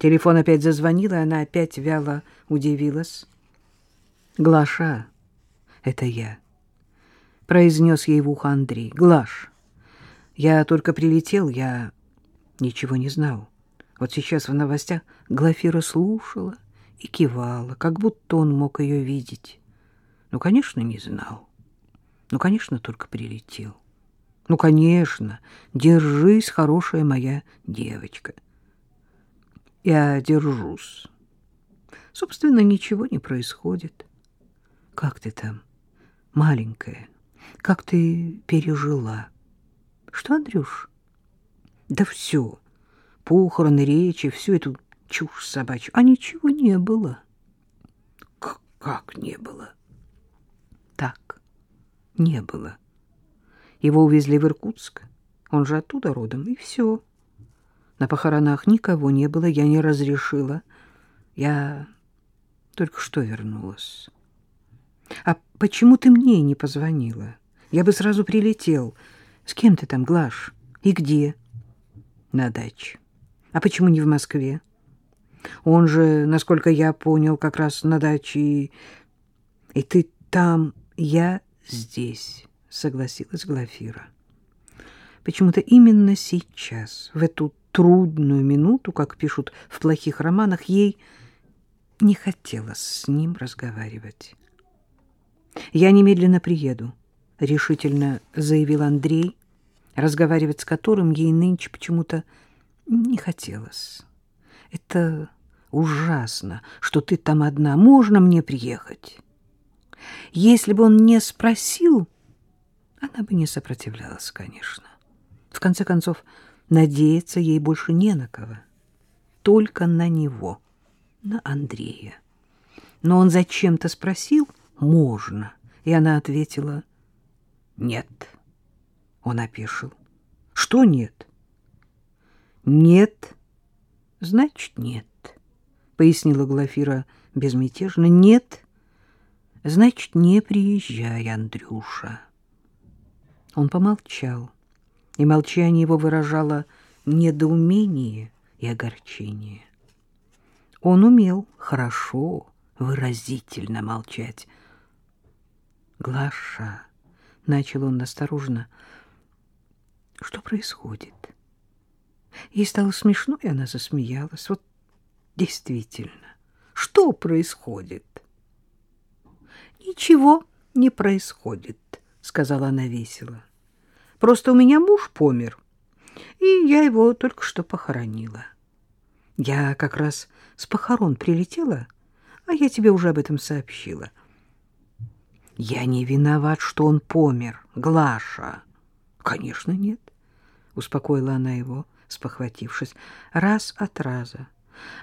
Телефон опять зазвонил, и она опять вяло удивилась. — Глаша, это я, — произнес ей в ухо Андрей. — Глаш, я только прилетел, я ничего не знал. Вот сейчас в новостях Глафира слушала и кивала, как будто он мог ее видеть. Ну, конечно, не знал. Ну, конечно, только прилетел. Ну, конечно, держись, хорошая моя девочка. Я держусь. Собственно, ничего не происходит. Как ты там, маленькая? Как ты пережила? Что, Андрюш? Да все похороны, речи, всю эту чушь собачью. А ничего не было. К как не было? Так, не было. Его увезли в Иркутск. Он же оттуда родом, и все. На похоронах никого не было, я не разрешила. Я только что вернулась. А почему ты мне не позвонила? Я бы сразу прилетел. С кем ты там, Глаш? И где? На даче. А почему не в Москве? Он же, насколько я понял, как раз на даче. И ты там, я здесь, согласилась Глафира. Почему-то именно сейчас, в эту трудную минуту, как пишут в плохих романах, ей не хотелось с ним разговаривать. «Я немедленно приеду», — решительно заявил Андрей, разговаривать с которым ей нынче почему-то не хотелось. Это ужасно, что ты там одна. Можно мне приехать? Если бы он не спросил, она бы не сопротивлялась, конечно. В конце концов, надеяться ей больше не на кого. Только на него, на Андрея. Но он зачем-то спросил «можно», и она ответила «нет». Он опешил. «Что нет?» Нет, значит, нет, пояснила Глафира безмятежно. Нет, значит, не приезжай, Андрюша. Он помолчал, и молчание его выражало недоумение и огорчение. Он умел хорошо, выразительно молчать. «Глаша», — начал он осторожно, — «что происходит?» Ей стало смешно, и она засмеялась. Вот действительно, что происходит? Ничего не происходит, сказала она весело. Просто у меня муж помер, и я его только что похоронила. Я как раз с похорон прилетела, а я тебе уже об этом сообщила. Я не виноват, что он помер, Глаша. Конечно, нет, успокоила она его спохватившись, раз от раза.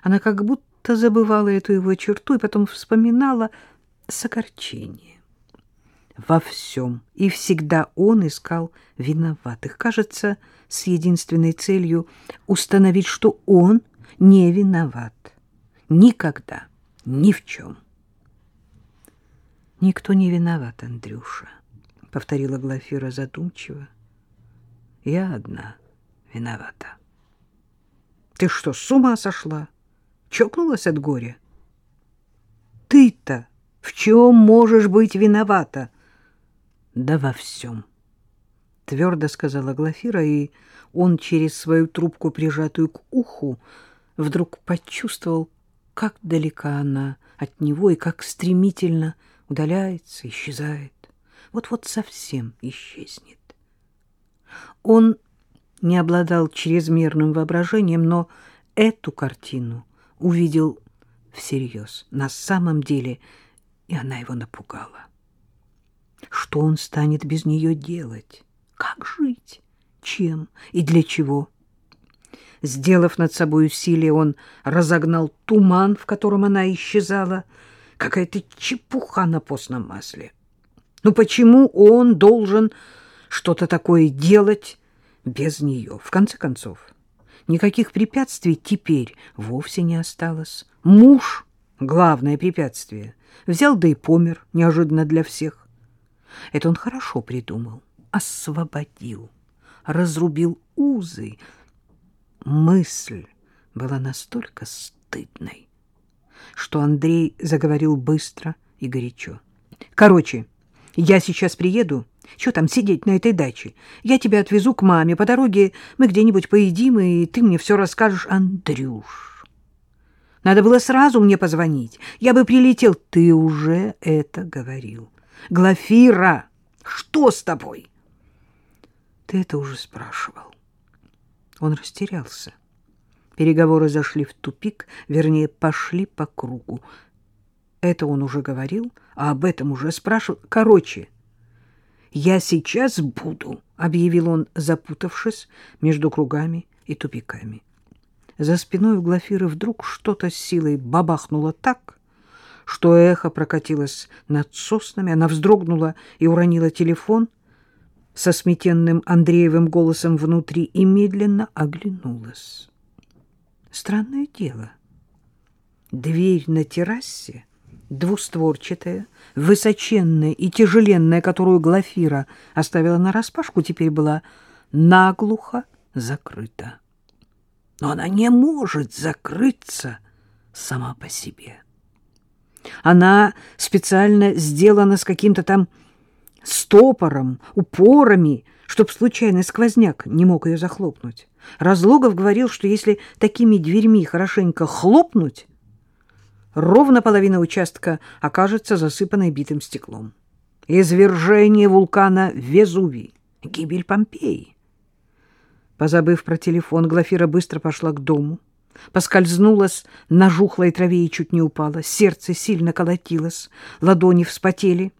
Она как будто забывала эту его черту и потом вспоминала с огорчением. Во всем и всегда он искал виноватых, кажется, с единственной целью установить, что он не виноват. Никогда, ни в чем. «Никто не виноват, Андрюша», — повторила Глафира задумчиво. «Я одна» виновата. Ты что, с ума сошла? Чокнулась от горя? Ты-то в чем можешь быть виновата? Да во всем, твердо сказала Глафира, и он через свою трубку, прижатую к уху, вдруг почувствовал, как далека она от него и как стремительно удаляется, исчезает. Вот-вот совсем исчезнет. Он не обладал чрезмерным воображением, но эту картину увидел всерьез, на самом деле, и она его напугала. Что он станет без нее делать? Как жить? Чем и для чего? Сделав над собой усилие, он разогнал туман, в котором она исчезала. Какая-то чепуха на постном масле. Ну почему он должен что-то такое делать, без нее. В конце концов, никаких препятствий теперь вовсе не осталось. Муж — главное препятствие. Взял да и помер, неожиданно для всех. Это он хорошо придумал. Освободил, разрубил узы. Мысль была настолько стыдной, что Андрей заговорил быстро и горячо. «Короче, я сейчас приеду. Что там сидеть на этой даче? Я тебя отвезу к маме. По дороге мы где-нибудь поедим, и ты мне все расскажешь, Андрюш. Надо было сразу мне позвонить. Я бы прилетел. Ты уже это говорил. Глафира, что с тобой? Ты это уже спрашивал. Он растерялся. Переговоры зашли в тупик, вернее, пошли по кругу. Это он уже говорил, а об этом уже спрашивал. Короче, я сейчас буду, — объявил он, запутавшись между кругами и тупиками. За спиной у Глафиры вдруг что-то с силой бабахнуло так, что эхо прокатилось над соснами. Она вздрогнула и уронила телефон со сметенным Андреевым голосом внутри и медленно оглянулась. Странное дело. Дверь на террасе двустворчатая, высоченная и тяжеленная, которую Глафира оставила нараспашку, теперь была наглухо закрыта. Но она не может закрыться сама по себе. Она специально сделана с каким-то там стопором, упорами, чтоб случайный сквозняк не мог ее захлопнуть. Разлогов говорил, что если такими дверьми хорошенько хлопнуть, ровно половина участка окажется засыпанной битым стеклом. Извержение вулкана Везувий, гибель Помпеи. Позабыв про телефон, Глафира быстро пошла к дому, поскользнулась на жухлой траве и чуть не упала. Сердце сильно колотилось, ладони вспотели.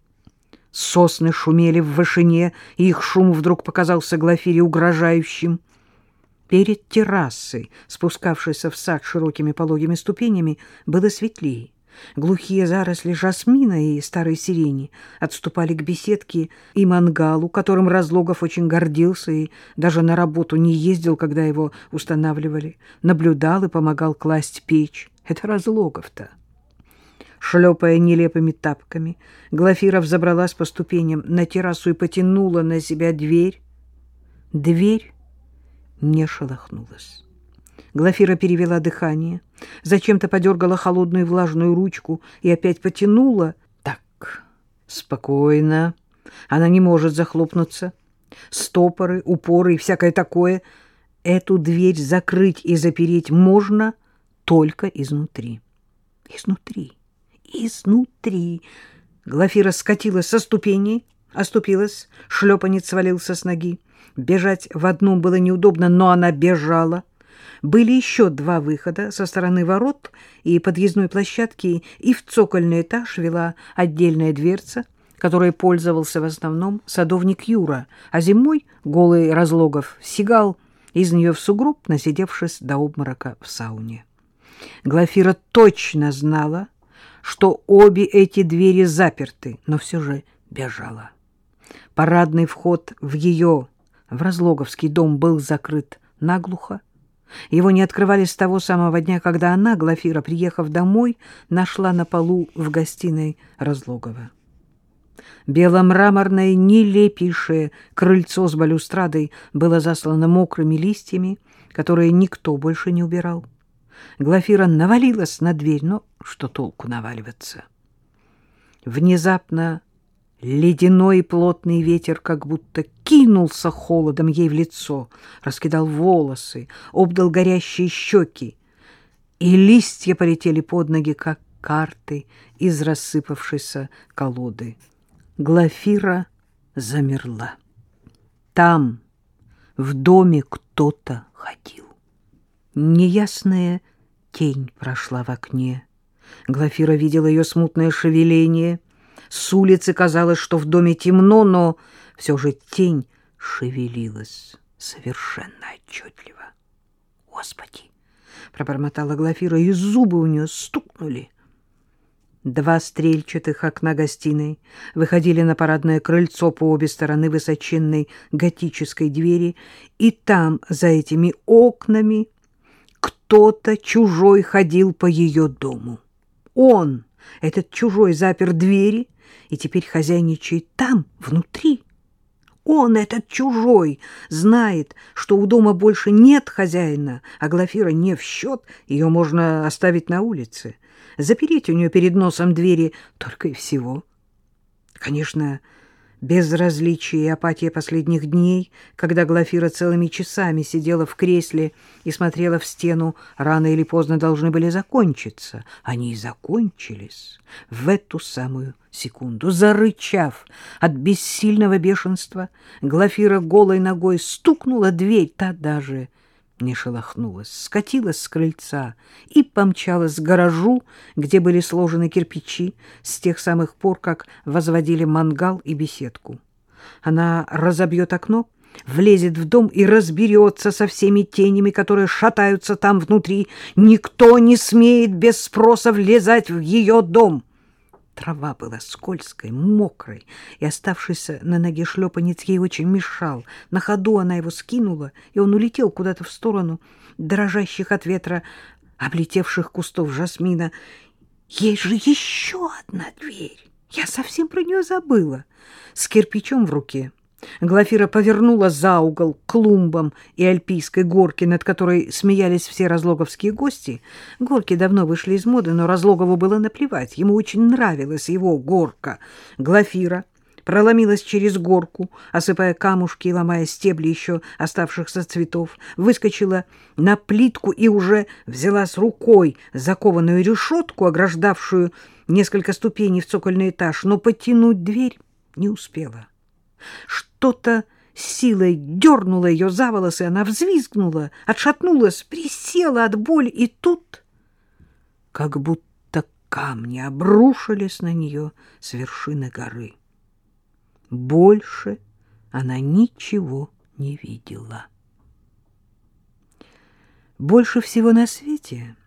Сосны шумели в вышине, и их шум вдруг показался Глафире угрожающим. Перед террасой, спускавшейся в сад широкими пологими ступенями, было светлее. Глухие заросли жасмина и старой сирени отступали к беседке и мангалу, которым Разлогов очень гордился и даже на работу не ездил, когда его устанавливали. Наблюдал и помогал класть печь. Это Разлогов-то. Шлепая нелепыми тапками, Глафира взобралась по ступеням на террасу и потянула на себя дверь. Дверь не шелохнулась. Глафира перевела дыхание, зачем-то подергала холодную влажную ручку и опять потянула. Так, спокойно. Она не может захлопнуться. Стопоры, упоры и всякое такое. Эту дверь закрыть и запереть можно только изнутри. Изнутри, изнутри. Глафира скатилась со ступеней, оступилась, шлепанец свалился с ноги. Бежать в одном было неудобно, но она бежала. Были еще два выхода со стороны ворот и подъездной площадки, и в цокольный этаж вела отдельная дверца, которой пользовался в основном садовник Юра, а зимой голый разлогов сигал из нее в сугроб, насидевшись до обморока в сауне. Глафира точно знала, что обе эти двери заперты, но все же бежала. Парадный вход в ее в Разлоговский дом был закрыт наглухо. Его не открывали с того самого дня, когда она, Глафира, приехав домой, нашла на полу в гостиной Разлогова. Беломраморное, нелепейшее крыльцо с балюстрадой было заслано мокрыми листьями, которые никто больше не убирал. Глафира навалилась на дверь, но что толку наваливаться? Внезапно Ледяной плотный ветер как будто кинулся холодом ей в лицо, раскидал волосы, обдал горящие щеки, и листья полетели под ноги, как карты из рассыпавшейся колоды. Глафира замерла. Там, в доме, кто-то ходил. Неясная тень прошла в окне. Глафира видела ее смутное шевеление — с улицы казалось, что в доме темно, но все же тень шевелилась совершенно отчетливо. «Господи!» — пробормотала Глафира, и зубы у нее стукнули. Два стрельчатых окна гостиной выходили на парадное крыльцо по обе стороны высоченной готической двери, и там, за этими окнами, кто-то чужой ходил по ее дому. Он, этот чужой, запер двери и теперь хозяйничает там, внутри. он, этот чужой, знает, что у дома больше нет хозяина, а Глафира не в счет, ее можно оставить на улице, запереть у нее перед носом двери только и всего. Конечно, безразличие и апатия последних дней, когда Глафира целыми часами сидела в кресле и смотрела в стену, рано или поздно должны были закончиться. Они и закончились в эту самую секунду. Зарычав от бессильного бешенства, Глафира голой ногой стукнула дверь, та даже не шелохнулась, скатилась с крыльца и помчалась к гаражу, где были сложены кирпичи с тех самых пор, как возводили мангал и беседку. Она разобьет окно, влезет в дом и разберется со всеми тенями, которые шатаются там внутри. Никто не смеет без спроса влезать в ее дом. Трава была скользкой, мокрой, и оставшийся на ноге шлепанец ей очень мешал. На ходу она его скинула, и он улетел куда-то в сторону дрожащих от ветра облетевших кустов жасмина. Есть же еще одна дверь. Я совсем про нее забыла. С кирпичом в руке Глафира повернула за угол к клумбам и альпийской горке, над которой смеялись все разлоговские гости. Горки давно вышли из моды, но Разлогову было наплевать. Ему очень нравилась его горка. Глафира проломилась через горку, осыпая камушки и ломая стебли еще оставшихся цветов, выскочила на плитку и уже взяла с рукой закованную решетку, ограждавшую несколько ступеней в цокольный этаж, но потянуть дверь не успела. Что-то силой дернуло ее за волосы, она взвизгнула, отшатнулась, присела от боли, и тут как будто камни обрушились на нее с вершины горы. Больше она ничего не видела. Больше всего на свете —